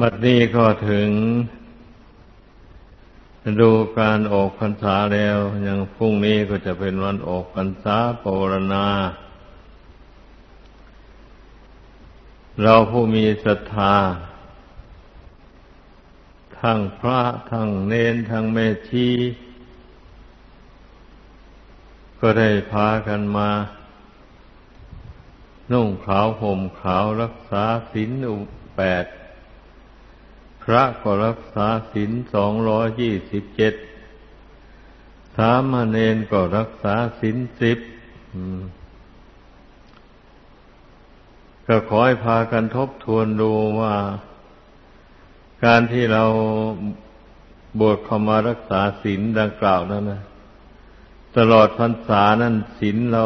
บัดนี้ก็ถึงดูการออกพรรษาแล้วอย่างพรุ่งนี้ก็จะเป็นวันออกพรรษาปรณา เราผู้มีศรัทธา ทั้งพระทั้งเนนทั้งแม่ชีก็ได้พากันมา นุ่งขาวห่มขาวรักษาศีลอุแปด พระก็รักษาศีลสองร้อยยี่สิบเจ็ดสามเณรก็รักษาศีลสิบก็ขอให้พากันทบทวนดูว่า การที่เราบวชเข้ามารักษาศีลดังกล่าวนั้นนะตลอดพรรษานั้นศีลเรา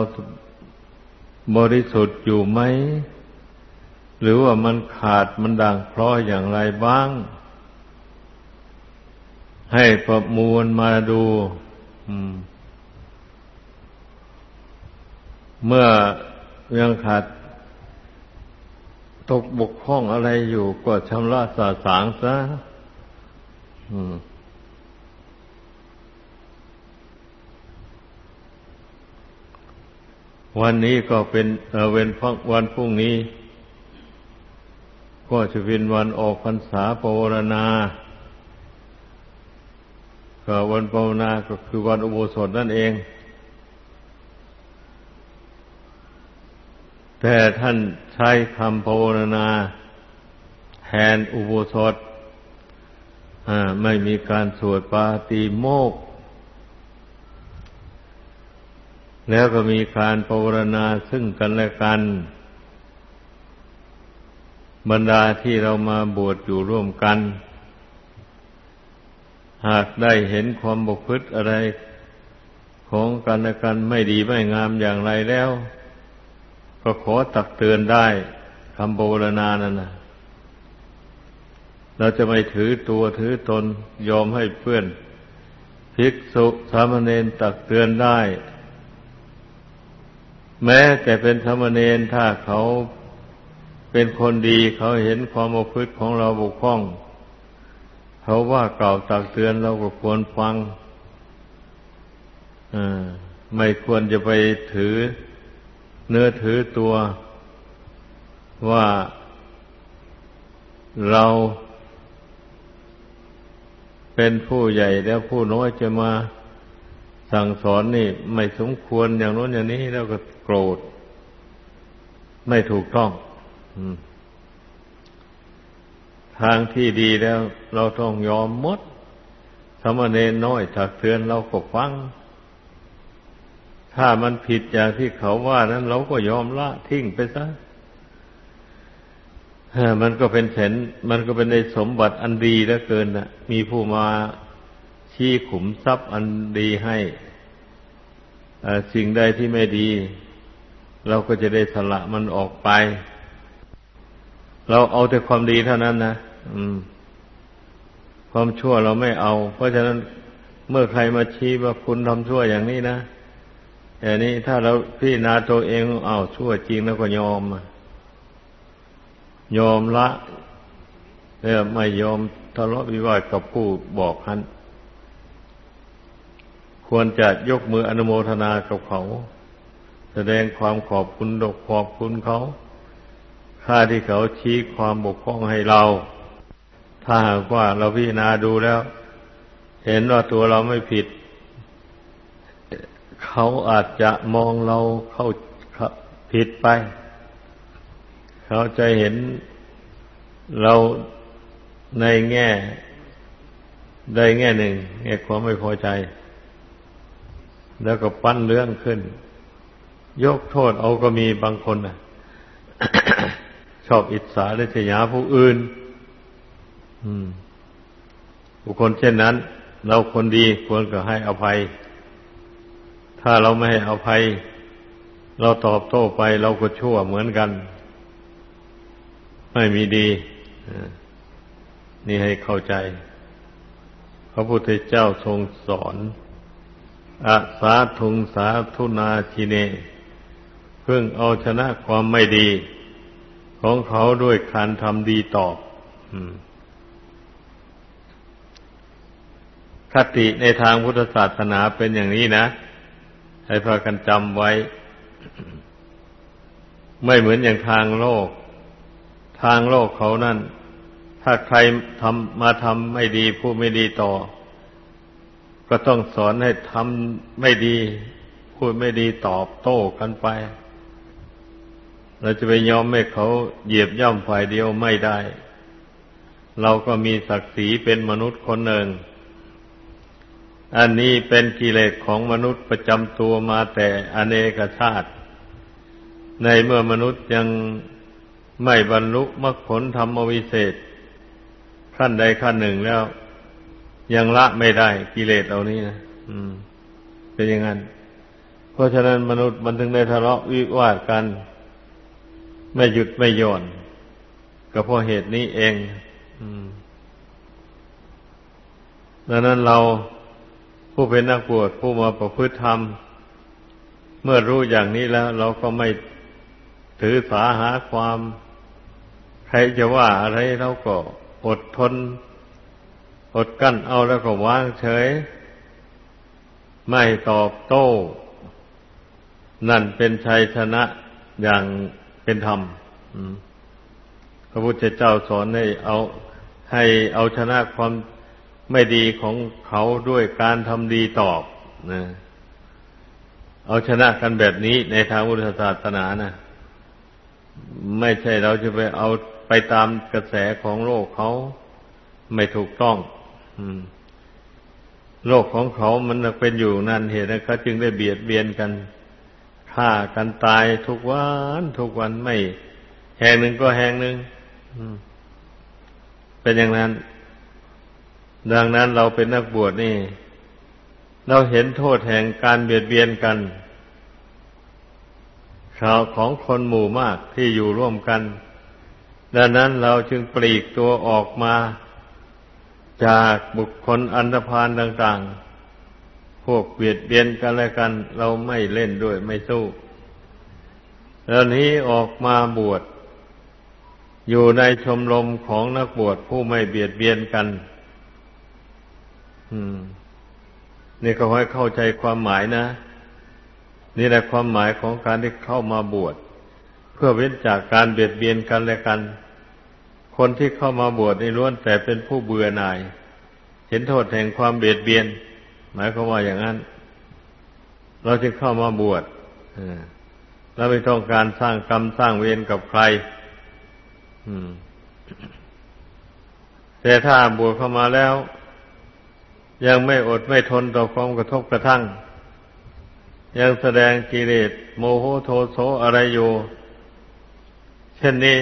บริสุทธิ์อยู่ไหม หรือว่ามันขาดมันด่างพร้อยอย่างไรบ้าง ให้ประมวลมาดูเมื่อยังขาดตกบกพร่องอะไรอยู่ก็ชำระสาสางซะวันนี้ก็เป็นเวนวันพรุ่งนี้ ก็จะเป็นวันออกพรรษาปวารณาก็วันปวารณาก็คือวันอุโบสถนั่นเอง แต่ท่านใช้คำภาวนาแทนอุโบสถไม่มีการสวดปาติโมก แล้วก็มีการภาวนาซึ่งกันและกัน บรรดาที่เรามาบวชอยู่ร่วมกัน หากได้เห็นความบกพร่องอะไรของกันและกันไม่ดีไม่งามอย่างไรแล้ว ก็ขอตักเตือนได้คำโบรณานั่นนะเราจะไม่ถือตัวถือตนยอมให้เพื่อนภิกษุสามเณรตักเตือนได้ แม้แต่เป็นสามเณรถ้าเขา เป็นคนดีเขาเห็นความประพฤติของเราบกพร่อง เขาว่ากล่าวตักเตือนเราก็ควรฟังไม่ควรจะไปถือเนื้อถือตัวว่าเราเป็นผู้ใหญ่แล้วผู้น้อยจะมาสั่งสอนนี่ ไม่สมควรอย่างโน้นอย่างนี้แล้วก็โกรธ ไม่ถูกต้อง ทางที่ดีแล้ว เราต้องยอมมดสมณเณรน้อยถักเตือนเราก็ฟัง ถ้ามันผิดอย่างที่เขาว่านั้น เราก็ยอมละทิ้งไปซะมันก็เป็นแสนมันก็เป็นในสมบัติอันดีเหลือเกินนะมีผู้มาชี้ขุมทรัพย์อันดีให้สิ่งใดที่ไม่ดี เราก็จะได้สละมันออกไป เราเอาแต่ความดีเท่านั้นนะอืม ความชั่วเราไม่เอา เพราะฉะนั้นเมื่อใครมาชี้ว่าคุณทำชั่วอย่างนี้นะอย่างนี้ถ้าเราพี่นาตัวเองเอาชั่วจริงแล้วก็ยอมยอมละเออไม่ยอมทะเลาะวิวาทกับผู้บอกท่านควรจะยกมืออนุโมทนากับเขา แสดงความขอบคุณดกขอบคุณเขา ถ้าที่เขาชี้ความบกพร่องให้เรา ถ้าหากว่าเราพิจารณาดูแล้ว เห็นว่าตัวเราไม่ผิด เขาอาจจะมองเราเข้าผิดไป เขาจะเห็นเราในแง่ใดแง่หนึ่งแง่ความไม่พอใจ แล้วก็ปั้นเรื่องขึ้น ยกโทษเอาก็มีบางคนนะ ชอบอิจฉาและเสียาผู้อื่นบุคคลเช่นนั้น เราคนดีควรก็ให้อภัย ถ้าเราไม่ให้อภัย เราตอบโต้ไปเราก็ชั่วเหมือนกัน ไม่มีดีนี่ให้เข้าใจ พระพุทธเจ้าทรงสอนอาสาทุงสาทุนาชิเน เพื่งเอาชนะความไม่ดี ของเขาด้วยการทำดีตอบคติในทางพุทธศาสนาเป็นอย่างนี้นะ ให้พากันจำไว้ ไม่เหมือนอย่างทางโลก ทางโลกเขานั่น ถ้าใครทำมาทำไม่ดีพูดไม่ดีต่อ ก็ต้องสอนให้ทำไม่ดี พูดไม่ดีตอบโต้กันไป เราจะไปยอมให้เขาเหยียบย่ำฝ่ายเดียวไม่ได้ เราก็มีศักดิ์ศรีเป็นมนุษย์คนหนึ่ง อันนี้เป็นกิเลสของมนุษย์ประจำตัวมาแต่อเนกชาติ ในเมื่อมนุษย์ยังไม่บรรลุมรรคผลธรรมวิเศษ ขั้นใดขั้นหนึ่งแล้ว ยังละไม่ได้กิเลสเหล่านี้นะอืม เป็นอย่างนั้น เพราะฉะนั้นมนุษย์มันถึงได้ทะเลาะวิวาทกัน ไม่หยุดไม่หย่อนก็เพราะเหตุนี้เองดังนั้นเราผู้เป็นนักบวชผู้มาประพฤติธรรม เมื่อรู้อย่างนี้แล้ว เราก็ไม่ถือสาหาความ ใครจะว่าอะไรเราก็อดทน อดกั้นเอาแล้วก็วางเฉย ไม่ตอบโต้ นั่นเป็นชัยชนะอย่าง เป็นธรรมพระพุทธเจ้าสอนให้เอาให้เอาชนะความไม่ดีของเขาด้วยการทำดีตอบนะเอาชนะกันแบบนี้ในทางพุทธศาสนานะไม่ใช่เราจะไปเอาไปตามกระแสของโลกเขาไม่ถูกต้องโลกของเขามันเป็นอยู่นั่นเหตุนะเขาจึงได้เบียดเบียนกัน ฆ่ากันตายทุกวันทุกวันไม่ แห่งหนึ่งก็แห่งหนึ่งเป็นอย่างนั้น ดังนั้นเราเป็นนักบวชนี่ เราเห็นโทษแห่งการเบียดเบียนกันข่าวของคนหมู่มากที่อยู่ร่วมกัน ดังนั้นเราจึงปลีกตัวออกมา จากบุคคลอันธพาลต่าง ๆ วกเบียดเบียนกันและกัน เราไม่เล่นด้วยไม่สู้แล้วนี้ออกมาบวชอยู่ในชมรมของนักบวชผู้ไม่เบียดเบียนกันนี่ก็ให้เข้าใจความหมายนะ นี่แหละความหมายของการที่เข้ามาบวชเพื่อเว้นจากการเบียดเบียนกันและกัน คนที่เข้ามาบวชในล้วนแต่เป็นผู้เบื่อหน่าย เห็นโทษแห่งความเบียดเบียน หมายความว่าอย่างนั้น เราจึงเข้ามาบวชเราไม่ต้องการสร้างกรรมสร้างเวรกับใครแต่ถ้าบวชเข้ามาแล้ว ยังไม่อดไม่ทนต่อความกระทบกระทั่ง ยังแสดงกิเลสโมโหโทโสอะไรอยู่เช่นนี้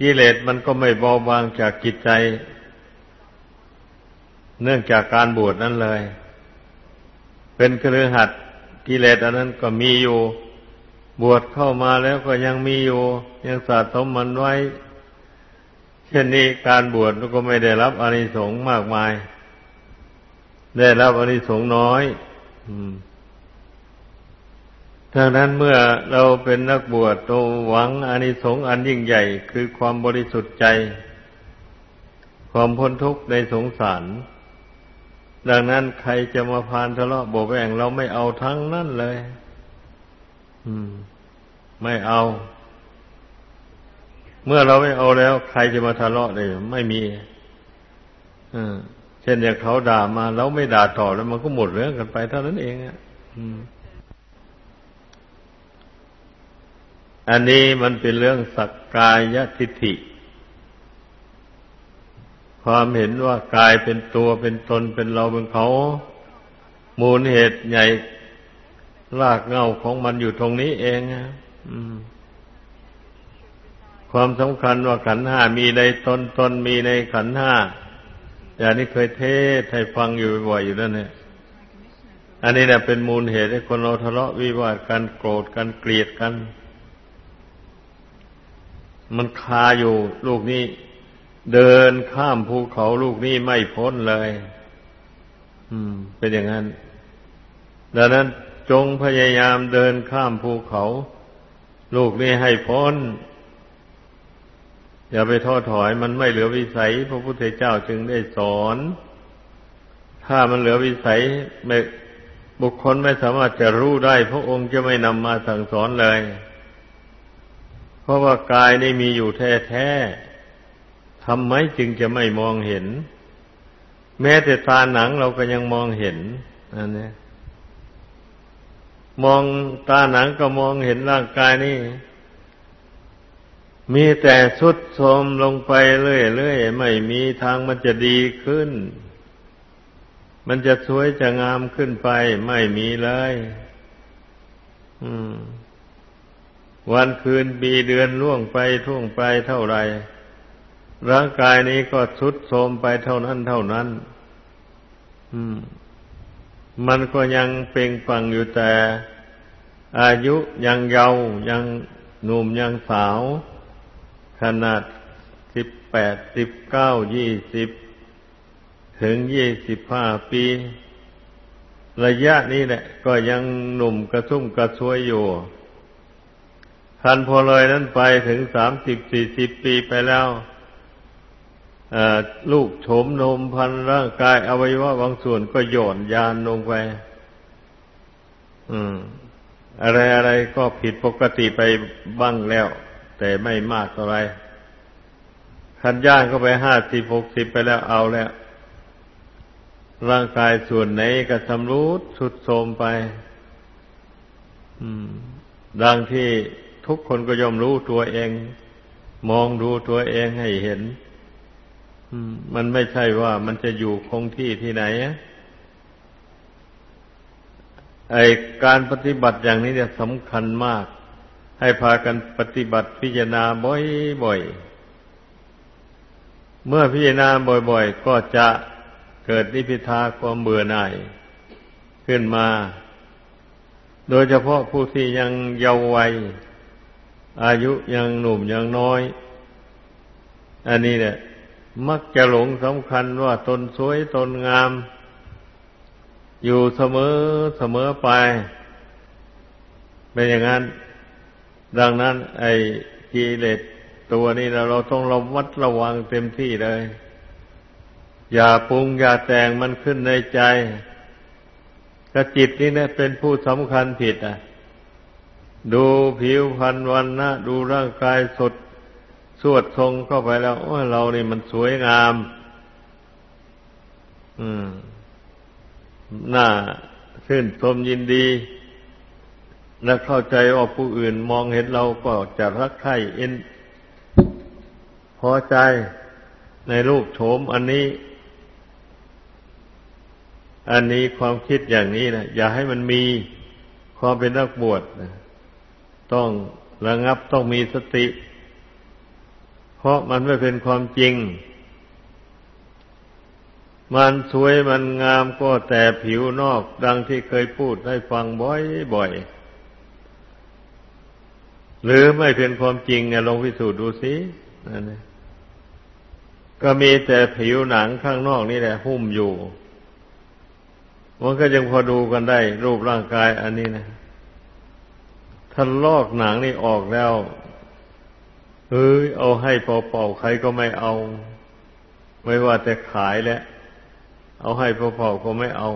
กิเลสมันก็ไม่เบาบางจากจิตใจ เนื่องจากการบวชนั้นเลย เป็นเครือหัดกิเลสอันนั้นก็มีอยู่ บวชเข้ามาแล้วก็ยังมีอยู่ ยังสะสมมันไว้ เช่นนี้การบวชก็ไม่ได้รับอานิสงส์มากมาย ได้รับอานิสงส์น้อยดังนั้นเมื่อเราเป็นนักบวชตหวังอานิสงส์อันยิ่งใหญ่ คือความบริสุทธิ์ใจ ความพ้นทุกข์ในสงสาร ดังนั้นใครจะมาพานทะเลาะโบแวงเราไม่เอาทั้งนั้นเลย อืม ไม่เอา เมื่อเราไม่เอาแล้ว ใครจะมาทะเลาะได้ไม่มีอ่าเช่นอย่างเขาด่ามาแล้วไม่ด่าต่อแล้วมันก็หมดเรื่องกันไปเท่านั้นเองอะอันนี้มันเป็นเรื่องสักกายทิฏฐิ ความเห็นว่ากายเป็นตัวเป็นตนเป็นเราเป็นเขา มูลเหตุใหญ่รากเงาของมันอยู่ตรงนี้เองความสำคัญว่าขันห้ามีในตนตนมีในขันห้าอย่างนี้เคยเทศให้ฟังอยู่บ่อยอยู่นั่นเนี่ยอันนี้เนี่ยเป็นมูลเหตุให้คนเราทะเลาะวิวาทกันโกรธกันเกลียดกัน มันคาอยู่ลูกนี้ เดินข้ามภูเขาลูกนี้ไม่พ้นเลย อืม เป็นอย่างนั้น ดังนั้นจงพยายามเดินข้ามภูเขา ลูกนี้ให้พ้น อย่าไปท้อถอยมันไม่เหลือวิสัย พระพุทธเจ้าจึงได้สอน ถ้ามันเหลือวิสัยไม่บุคคลไม่สามารถจะรู้ได้ พระองค์จะไม่นำมาสั่งสอนเลย เพราะว่ากายนี่มีอยู่แท้ๆ ทำไมจึงจะไม่มองเห็น แม้แต่ตาหนังเราก็ยังมองเห็นอันนี้มองตาหนังก็มองเห็นร่างกายนี่ มีแต่สุดโทมลงไปเรื่อยๆไม่มีทางมันจะดีขึ้น มันจะสวยจะงามขึ้นไป ไม่มีเลยวันคืนปีเดือนล่วงไปท่วงไปเท่าไร ร่างกายนี้ก็ทุดโทรมไปเท่านั้น เท่านั้นมันก็ยังเป่งปังอยู่แต่ อายุยังเยาว์ยังหนุ่มยังสาว ขนาดสิบแปดสิบเก้ายี่สิบถึงยี่สิบห้าปี ระยะนี้แหละ ก็ยังหนุ่มกระทุ่มกระชวยอยู่ทันพอเลยนั้นไปถึงสามสิบสี่สิบปีไปแล้ว ลูกโฉมนมพันร่างกายอวัยวะบางส่วนก็โยนยานลงไปอะไรอะไรก็ผิดปกติไปบ้างแล้ว แต่ไม่มากเท่าไรคันย่างก็ไปห้าสิบหกสิบไปแล้วเอาแล้ว ร่างกายส่วนไหนก็สำรุดสุดโทมไปดังที่ทุกคนก็ยอมรู้ตัวเอง มองดูตัวเองให้เห็น มันไม่ใช่ว่ามันจะอยู่คงที่ที่ไหนไอการปฏิบัติอย่างนี้เนี่ยสำคัญมาก ให้พากันปฏิบัติพิจารณาบ่อยๆ เมื่อพิจารณาบ่อยๆ ก็จะเกิดนิพิทาความเบื่อหน่าย ขึ้นมา โดยเฉพาะผู้ที่ยังเยาว์วัย อายุยังหนุ่มยังน้อย อันนี้เนี่ย มักจะหลงสำคัญว่าตนสวยตนงาม อยู่เสมอเสมอไป เป็นอย่างนั้น ดังนั้น ไอ้กิเลสตัวนี้เราเราต้องระมัดระวังเต็มที่เลย อย่าปรุงอย่าแต่งมันขึ้นในใจกระจิตนี่นะเป็นผู้สำคัญผิดอะ ดูผิวพรรณวันนะดูร่างกายสด สวดทรงเข้าไปแล้วโอ้เรานี่มันสวยงาม อืมน่าขึ้นชมยินดี และเข้าใจว่าผู้อื่นมองเห็นเราก็จะรักใคร่เอ็นพอใจในรูปโฉมอันนี้ อันนี้ความคิดอย่างนี้นะอย่าให้มันมีความเป็นนักบวชนะต้องระงับต้องมีสติ เพราะมันไม่เป็นความจริง มันสวยมันงามก็แต่ผิวนอกดังที่เคยพูดให้ฟังบ่อยๆ หรือไม่เป็นความจริงเนี่ยลองพิสูจน์ดูสินั่นก็มีแต่ผิวหนังข้างนอกนี่แหละหุ้มอยู่มันก็ยังพอดูกันได้ รูปร่างกายอันนี้นะถ้าลอกหนังนี่ออกแล้ว เฮ้ยเอาให้เป่าๆใครก็ไม่เอา ไม่ว่าแต่ขายแล้วเอาให้เป่าๆก็ไม่เอา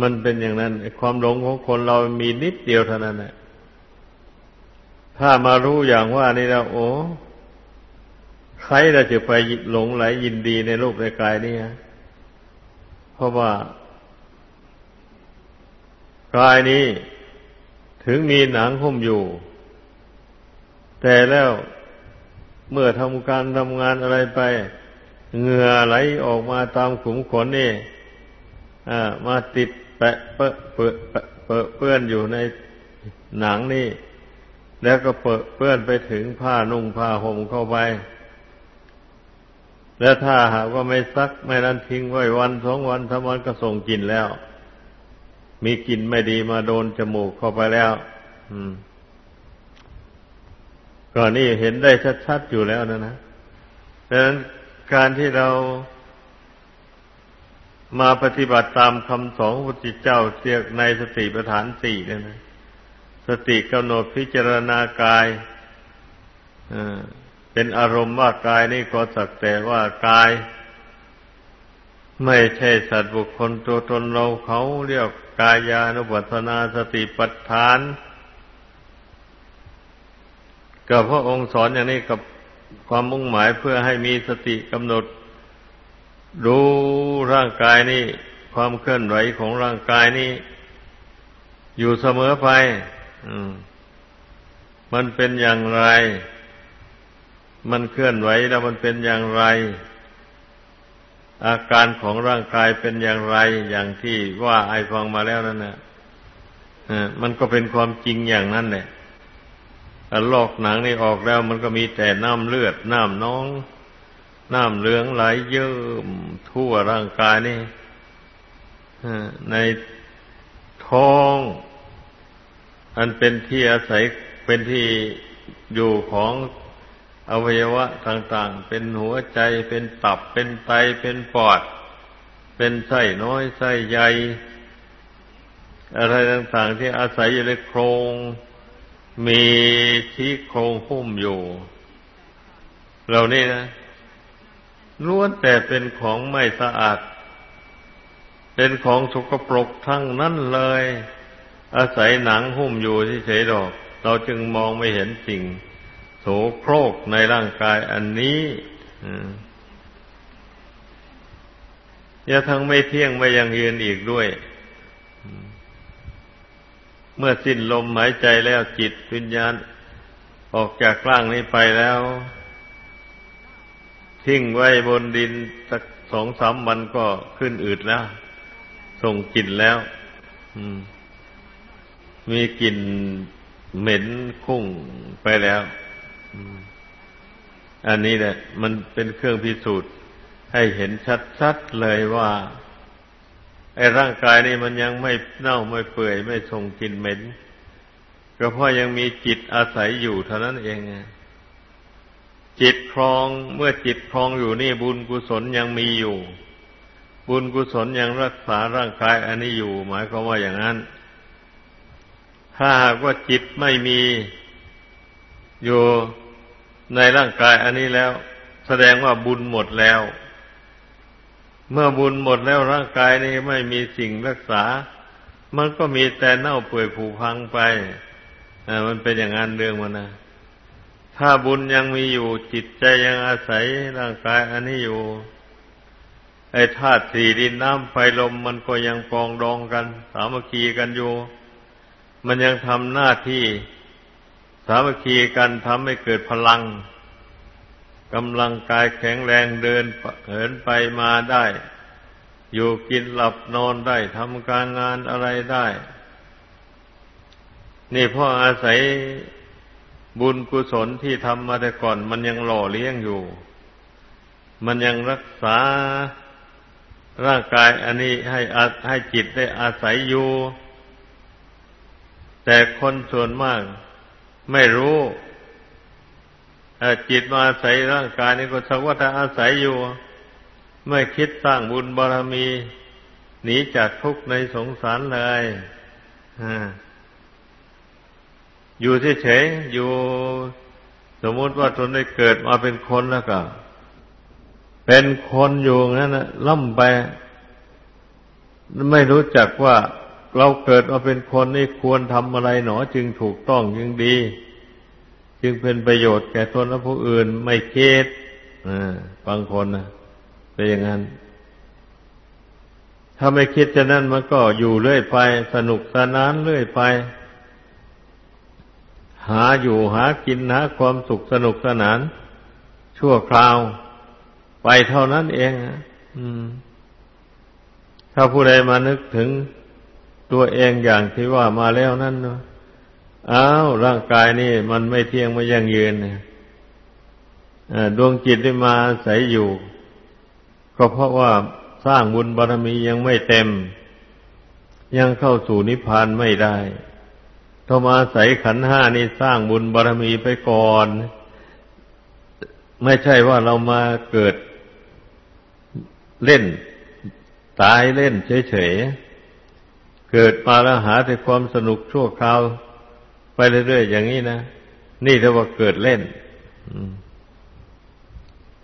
มันเป็นอย่างนั้นความหลงของคนเรามีนิดเดียวเท่านั้นแหละถ้ามารู้อย่างว่านี่แล้วโอ้ใครเราจะไปหลงไหลยินดีในรูปในกายนี่ฮะเพราะว่ากายนี้ถึงมีหนังหุ้มอยู่ แต่แล้วเมื่อทำการทำงานอะไรไปเหงื่อไหลออกมาตามขุมขนนี่มาติดแปะเปะเปะเปะเปื้อนอยู่ในหนังนี่ แล้วก็เปะเปื้อนไปถึงผ้านุ่งผ้าห่มเข้าไป แล้วถ้าหากว่าไม่ซักไม่นั้นทิ้งไว้วันสองวันสามวันก็ส่งกลิ่นแล้ว มีกลิ่นไม่ดีมาโดนจมูกเข้าไปแล้ว อืม ก็นี่เห็นได้ชัดๆอยู่แล้วนะนะดังนั้นการที่เรามาปฏิบัติตามคำสอนพระพุทธเจ้าเสียกในสติปัฏฐานสี่เนี่ยนะ สติกำหนดพิจารณากายอ่าเป็นอารมณ์ว่ากายนี่ก็สักแต่ว่ากาย ไม่ใช่สัตว์บุคคลตัวตนเราเขาเรียกกายานุปัสสนาสติปัฏฐาน ก็พระองค์สอนอย่างนี้กับความมุ่งหมายเพื่อให้มีสติกำหนด รู้ร่างกายนี่ความเคลื่อนไหวของร่างกายนี่อยู่เสมอไปมันเป็นอย่างไร มันเคลื่อนไหวแล้วมันเป็นอย่างไร อาการของร่างกายเป็นอย่างไร อย่างที่ว่าไอฟังมาแล้วนั่นนะมันก็เป็นความจริงอย่างนั้นแหละ ลอกหนังนี่ออกแล้ว มันก็มีแต่น้ำเลือด น้ำน้อง น้ำเหลืองไหลเยิ้มทั่วร่างกายนี่ในท้อง อันเป็นที่อาศัยเป็นที่อยู่ของอวัยวะต่าง ๆ เป็นหัวใจเป็นตับเป็นไตเป็นปอด เป็นไส้น้อยไส้ใหญ่อะไรต่าง ๆ ที่อาศัยอยู่ในโครง มีที่โครงหุ้มอยู่ เหล่านี้นะล้วนแต่เป็นของไม่สะอาด เป็นของสกปรกทั้งนั้นเลย อาศัยหนังหุ้มอยู่ที่เฉยดอก เราจึงมองไม่เห็นสิ่ง โสโครกในร่างกายอันนี้อย่าทั้งไม่เที่ยงไม่ยังยืนอีกด้วย เมื่อสิ้นลมหายใจแล้วจิตวิญญาณ ออกจากร่างนี้ไปแล้ว ทิ้งไว้บนดินสักสองสามวันก็ขึ้นอืดแล้ว ส่งกลิ่นแล้วมีกลิ่นเหม็นคุ้งไปแล้วอันนี้แหละ มันเป็นเครื่องพิสูจน์ให้เห็นชัดๆเลยว่า ไอ้ร่างกายนี่มันยังไม่เน่าไม่เปื่อยไม่ส่งกลิ่นเหม็นก็เพราะยังมีจิตอาศัยอยู่เท่านั้นเองจิตครองเมื่อจิตครองอยู่นี่บุญกุศลยังมีอยู่ บุญกุศลยังรักษาร่างกายอันนี้อยู่ หมายความว่าอย่างนั้น ถ้าหากว่าจิตไม่มีอยู่ในร่างกายอันนี้แล้ว แสดงว่าบุญหมดแล้ว เมื่อบุญหมดแล้วร่างกายนี้ไม่มีสิ่งรักษา มันก็มีแต่เน่าเปื่อยผุพังไปมันเป็นอย่างนั้นเรื่องมันนะถ้าบุญยังมีอยู่จิตใจยังอาศัยร่างกายอันนี้อยู่ ไอ้ธาตุสี่ดินน้ำไฟลมมันก็ยังปองดองกัน สามัคคีกันอยู่ มันยังทำหน้าที่ สามัคคีกันทำให้เกิดพลัง กำลังกายแข็งแรงเดินเหินไปมาได้ อยู่กินหลับนอนได้ทำการงานอะไรได้ นี่พ่ออาศัยบุญกุศลที่ทำมาแต่ก่อน มันยังหล่อเลี้ยงอยู่ มันยังรักษาร่างกายอันนี้ให้ให้จิตได้อาศัยอยู่ แต่คนส่วนมากไม่รู้ จิตมาอาศัยร่างกายนี้ก็สักว่าถ้าอาศัยอยู่ ไม่คิดสร้างบุญบารมี หนีจากทุกข์ในสงสารเลยอยู่เฉยๆอยู่ สมมติว่าตนได้เกิดมาเป็นคนแล้วก็เป็นคนอยู่งั้นนะล่ำไป ไม่รู้จักว่าเราเกิดมาเป็นคนนี่ควรทำอะไรหนอจึงถูกต้องจึงดี จึงเป็นประโยชน์แก่ตนและผู้อื่นไม่คิดบางคนนะเป็นอย่างนั้น ถ้าไม่คิดจะนั้นมันก็อยู่เรื่อยไป สนุกสนานเรื่อยไป หาอยู่หากินหาความสุขสนุกสนาน ชั่วคราวไปเท่านั้นเองถ้าผู้ใดมานึกถึงตัวเองอย่างที่ว่ามาแล้วนั่นเนาะ อ้าวร่างกายนี่มันไม่เที่ยงไม่ยั่งยืนดวงจิตได้มาใส่อยู่ ก็เพราะว่าสร้างบุญบารมียังไม่เต็ม ยังเข้าสู่นิพพานไม่ได้ต้องมาใสขันห้านี่สร้างบุญบารมีไปก่อน ไม่ใช่ว่าเรามาเกิดเล่น ตายเล่นเฉยๆเกิดมาแล้วหาแต่ความสนุกชั่วคราว ไปเรื่อยๆอย่างนี้นะนี่เรียกว่าเกิดเล่น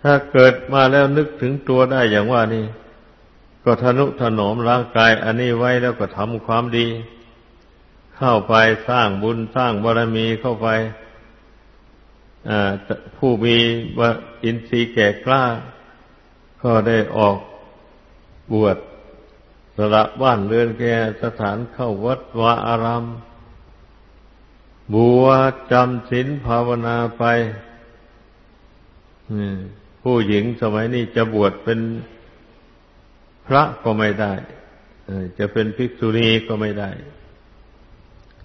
ถ้าเกิดมาแล้วนึกถึงตัวได้อย่างว่านี่ ก็ทนุถนอมร่างกาย อันนี้ไว้แล้วก็ทำความดี เข้าไปสร้างบุญสร้างบารมีเข้าไปผู้มีอินทรีย์แก่กล้า ก็ได้ออกบวชสละบ้านเรือนแก่สถานเข้าวัดวาอาราม บวชจำศีลภาวนาไปผู้หญิงสมัยนี้จะบวชเป็นพระก็ไม่ได้จะเป็นภิกษุณีก็ไม่ได้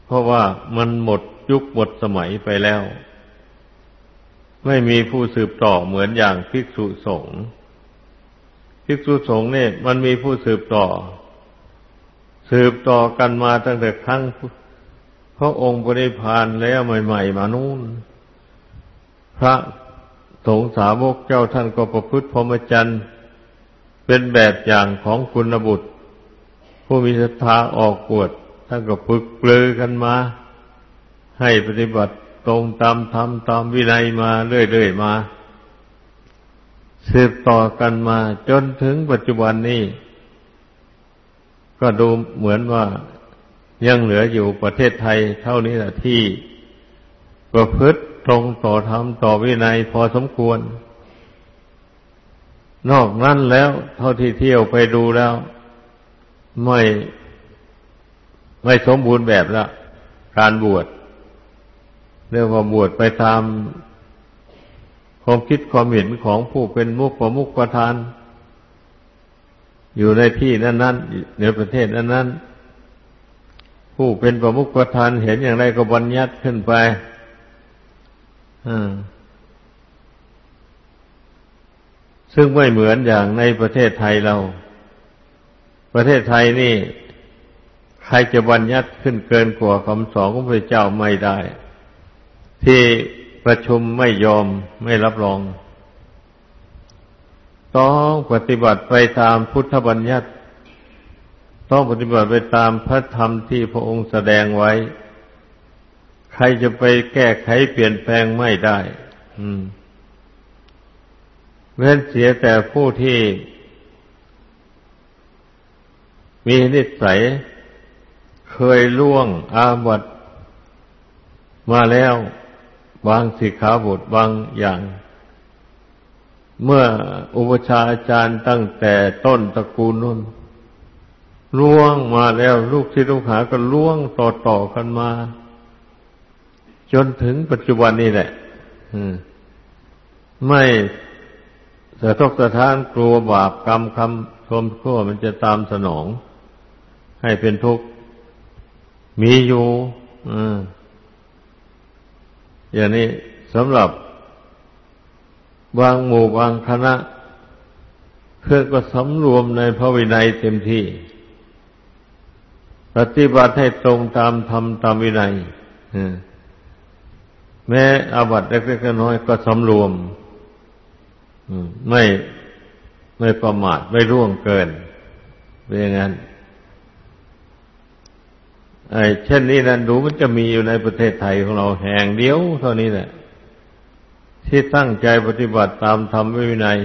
เพราะว่ามันหมดยุคหมดสมัยไปแล้ว ไม่มีผู้สืบต่อเหมือนอย่างภิกษุสงฆ์ภิกษุสงฆ์เนี่ย มันมีผู้สืบต่อ สืบต่อกันมาตั้งแต่ครั้ง พระองค์บริพานแล้วใหม่ ๆ มานู่น พระสงฆ์สาวกเจ้าท่านก็ประพฤติพรหมจรรย์เป็นแบบอย่างของคุณบุตร ผู้มีศรัทธาออกกวดท่านก็ฝึกปลือกันมา ให้ปฏิบัติตรงตามธรรมตามวินัยมาเรื่อยๆมาสืบต่อกันมาจนถึงปัจจุบันนี้ ก็ดูเหมือนว่า ยังเหลืออยู่ประเทศไทยเท่านี้แหละที่ประพฤติตรงต่อธรรมต่อวินัยพอสมควร นอกนั้นแล้วเท่าที่เที่ยวไปดูแล้ว ไม่ไม่สมบูรณ์แบบละการบวชเรียกว่าบวชไปตามความคิดความเห็นของผู้เป็นมุขประมุขประทาน อยู่ในที่นั้นๆในประเทศนั้นๆ ผู้เป็นประมุขประทานเห็นอย่างไรก็บัญญัติขึ้นไปซึ่งไม่เหมือนอย่างในประเทศไทยเรา ประเทศไทยนี่ ใครจะบัญญัติขึ้นเกินกว่าคำสอนของพระเจ้าไม่ได้ ที่ประชุมไม่ยอมไม่รับรอง ต้องปฏิบัติไปตามพุทธบัญญัติ ต้องปฏิบัติไปตามพระธรรมที่พระองค์แสดงไว้ ใครจะไปแก้ไขเปลี่ยนแปลงไม่ได้เว้นเสียแต่ผู้ที่ มีนิสัย เคยล่วงอาบัตมาแล้วบางสิกขาบทบางอย่าง เมื่ออุปชาอาจารย์ตั้งแต่ต้นตระกูลนุ่น ล่วงมาแล้ว ลูกที่ลูกหาก็ล่วงต่อต่อกันมา จนถึงปัจจุบันนี้แหละไม่สะทกสะท้านกลัวบาปกรรมคำชมชั่วมันจะตามสนอง ให้เป็นทุกข์มีอยู่อย่างนี้สำหรับบางหมู่บางคณะเพื่อก็สำรวมในพระวินัยเต็มที่ ปฏิบัติให้ตรงตามธรรมตามวินัยแม้อาบัติเล็กๆน้อยก็สำรวมไม่ไม่ประมาทไม่ร่วงเกินเป็นอย่างนั้นไอ้เช่นนี้นั้นดูมันจะมีอยู่ในประเทศไทยของเราแห่งเดียว เท่านี้แหละที่ตั้งใจปฏิบัติตามธรรมวินัย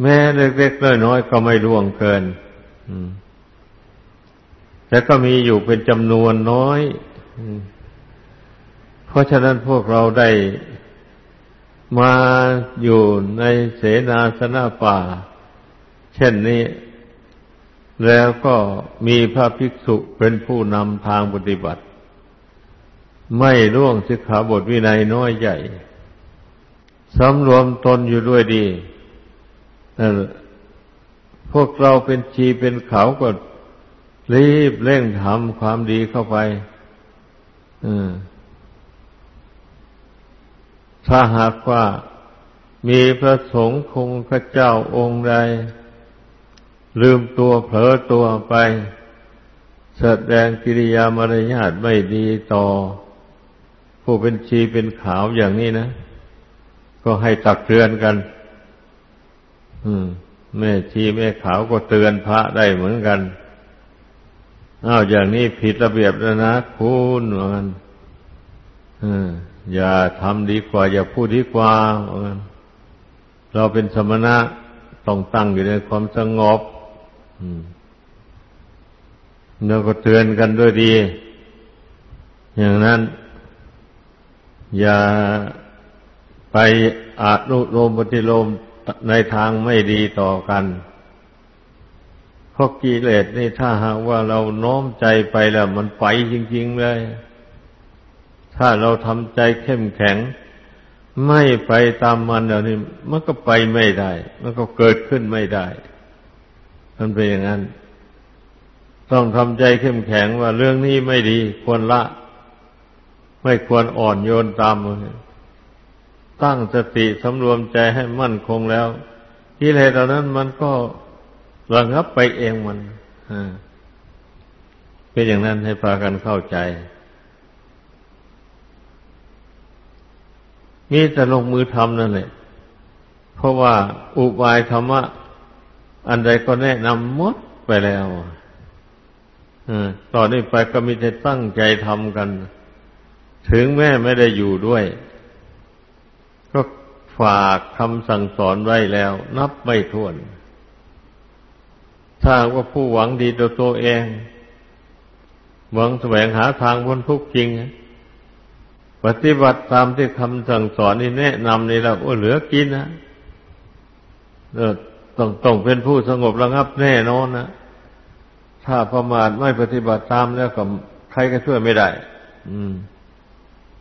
แม้เล็กๆน้อยๆก็ไม่ร่วงเกิน แต่ก็มีอยู่เป็นจำนวนน้อย เพราะฉะนั้นพวกเราได้มาอยู่ในเสนาสนะป่า เช่นนี้ แล้วก็มีพระภิกษุเป็นผู้นำทางปฏิบัติ ไม่ร่วงสิกขาบทวินัยน้อยใหญ่สำรวมตนอยู่ด้วยดี พวกเราเป็นชีเป็นเขาก็ รีบเร่งทำความดีเข้าไปถ้าหากว่ามีพระสงฆ์คงพระเจ้าองค์ใด ลืมตัวเผลอตัวไป แสดงกิริยามารยาทไม่ดีต่อ ผู้เป็นชีเป็นขาวอย่างนี้นะ ก็ให้ตักเตือนกัน อืม แม่ชีแม่ขาวก็เตือนพระได้เหมือนกัน อ้าวอย่างนี้ผิดระเบียบแล้วนะคุณเหมือนกันอย่าทำดีกว่า อย่าพูดดีกว่าเราเป็นสมณะต้องตั้งอยู่ในความสงบแล้วก็เตือนกันด้วยดี อย่างนั้น อย่าไปอานุโลมปฏิโลมในทางไม่ดีต่อกัน ราะกิเลสนี่ถ้าหากว่าเราน้อมใจไปแล้ว มันไปจริง ๆเลย ถ้าเราทำใจเข้มแข็ง ไม่ไปตามมันเดี๋ยวนี้มันก็ไปไม่ได้ มันก็เกิดขึ้นไม่ได้ มันเป็นอย่างนั้น ต้องทำใจเข้มแข็งว่าเรื่องนี้ไม่ดี ควรละ ไม่ควรอ่อนโยนตามมันตั้งสติสำรวมใจให้มั่นคงแล้วกิเลสเหล่านั้นมันก็ ระงับไปเองมันเป็นอย่างนั้นให้พากันเข้าใจ มีแต่ลงมือทำนั่นแหละ เพราะว่าอุบายธรรมะ อันใดก็แนะนำหมดไปแล้วต่อนนี้ไปก็มีแต่ตั้งใจทำกัน ถึงแม่ไม่ได้อยู่ด้วย ก็ฝากคำสั่งสอนไว้แล้ว นับไม่ถ้วน ถ้าว่าผู้หวังดีต่อตัวเอง หวังแสวงหาทางพ้นทุกข์จริง ปฏิบัติตามที่คำสั่งสอนนี่แนะนำนี่แล้วโอ้เหลือกินนะต้องต้องเป็นผู้สงบระงับแน่นอนนะถ้าประมาทไม่ปฏิบัติตามแล้วก็ใครก็ช่วยไม่ได้ อืม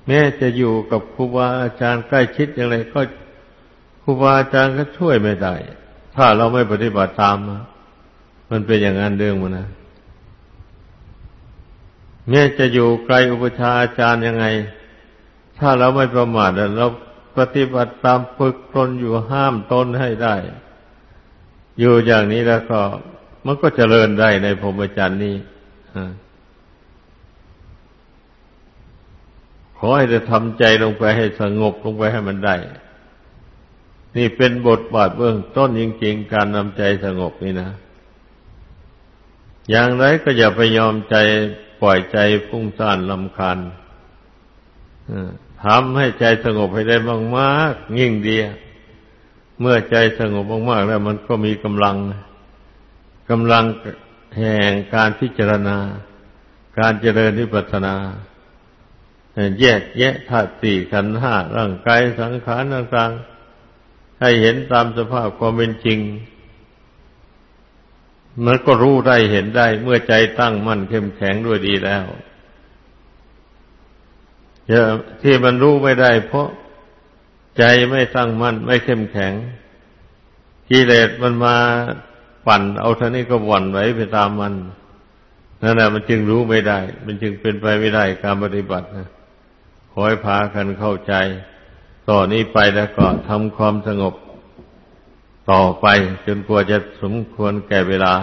แม้จะอยู่กับครูบาอาจารย์ใกล้ชิดอย่างไรก็ครูบาอาจารย์ก็ช่วยไม่ได้ ถ้าเราไม่ปฏิบัติตาม มันเป็นอย่างนั้นเรื่องมันนะแม้จะอยู่ไกลอุปชาอาจารย์ยังไง ถ้าเราไม่ประมาทเราปฏิบัติตามฝึกตนอยู่ห้ามตนให้ได้ อยู่อย่างนี้แล้วก็ มันก็เจริญได้ในพรหมจรรย์นี้ขอให้จะทำใจลงไปให้สงบลงไปให้มันได้ นี่เป็นบทบาทเบื้องต้นจริงๆ การนำใจสงบนี่นะ อย่างไรก็อย่าไปยอมใจปล่อยใจฟุ้งซ่านลำคาญทำให้ใจสงบให้ได้มากๆยิ่งดีเมื่อใจสงบมากๆแล้วมันก็มีกำลังกำลังแห่งการพิจารณา การเจริญนิพพานา แยกแยะธาตุสี่ขันธ์ห้าร่างกายสังขารต่างๆให้เห็นตามสภาพความเป็นจริง มันก็รู้ได้เห็นได้ เมื่อใจตั้งมั่นเข้มแข็งด้วยดีแล้วที่มันรู้ไม่ได้ เพราะใจไม่ตั้งมั่นไม่เข้มแข็งกิเลสมันมาปั่น เอาท่านี้ก็หวั่นไหวไปตามมันนั่นแหละมันจึงรู้ไม่ได้ มันจึงเป็นไปไม่ได้การปฏิบัตินะขอให้พากันเข้าใจ ต่อนนี้ไปแล้วก็ทำความสงบ ต่อไปจนกว่าจะสมควรแก่เวลา